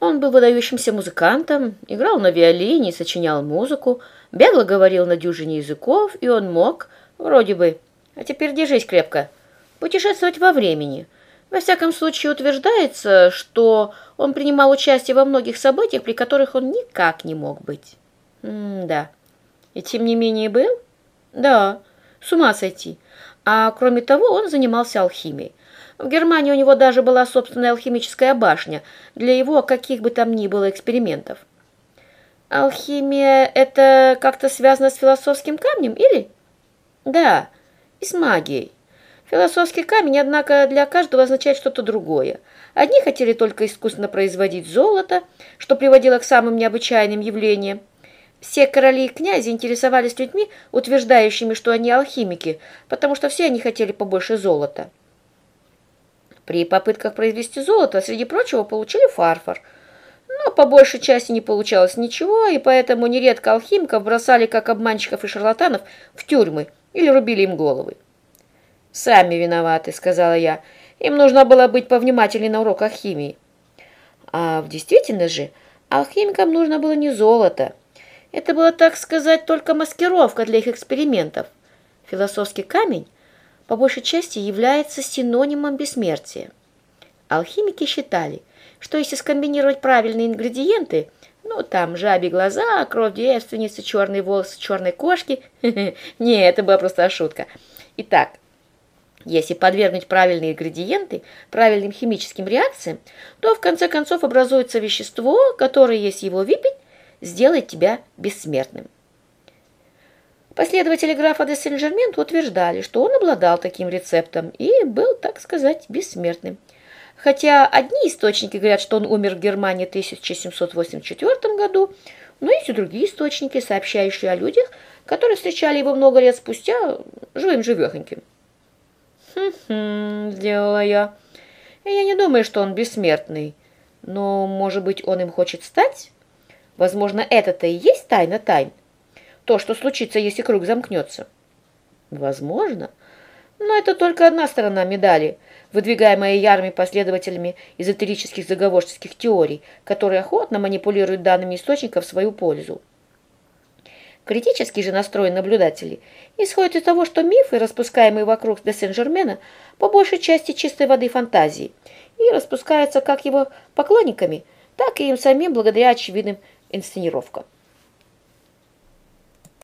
Он был выдающимся музыкантом, играл на виолине, сочинял музыку, бегло говорил на дюжине языков, и он мог, вроде бы, а теперь держись крепко, путешествовать во времени. Во всяком случае, утверждается, что он принимал участие во многих событиях, при которых он никак не мог быть. М-да. И тем не менее был? Да, с ума сойти. А кроме того, он занимался алхимией. В Германии у него даже была собственная алхимическая башня для его каких бы там ни было экспериментов. Алхимия – это как-то связано с философским камнем, или? Да, и с магией. Философский камень, однако, для каждого означает что-то другое. Одни хотели только искусственно производить золото, что приводило к самым необычайным явлениям. Все короли и князи интересовались людьми, утверждающими, что они алхимики, потому что все они хотели побольше золота. При попытках произвести золото, среди прочего, получили фарфор. Но по большей части не получалось ничего, и поэтому нередко алхимиков бросали, как обманщиков и шарлатанов, в тюрьмы или рубили им головы. «Сами виноваты», — сказала я. «Им нужно было быть повнимательнее на уроках химии». А в действительности же алхимикам нужно было не золото. Это было, так сказать, только маскировка для их экспериментов. Философский камень по большей части является синонимом бессмертия. Алхимики считали, что если скомбинировать правильные ингредиенты, ну, там, жаби глаза, кровь девственницы, черные волосы черной кошки. Не, это была просто шутка. Итак, если подвергнуть правильные ингредиенты правильным химическим реакциям, то в конце концов образуется вещество, которое, если его выпить, сделает тебя бессмертным. Последователи графа де Сен-Жермен утверждали, что он обладал таким рецептом и был, так сказать, бессмертным. Хотя одни источники говорят, что он умер в Германии в 1784 году, но есть и другие источники, сообщающие о людях, которые встречали его много лет спустя живым-живехоньким. «Хм-хм», — сделала я. «Я не думаю, что он бессмертный, но, может быть, он им хочет стать? Возможно, это-то и есть тайна тайн» то, что случится, если круг замкнется? Возможно. Но это только одна сторона медали, выдвигаемая ярыми последователями эзотерических заговорческих теорий, которые охотно манипулируют данными источников в свою пользу. Критически же настроен наблюдатели исходит из того, что мифы, распускаемые вокруг де Сен-Жермена, по большей части чистой воды фантазии, и распускаются как его поклонниками, так и им самим благодаря очевидным инсценировкам.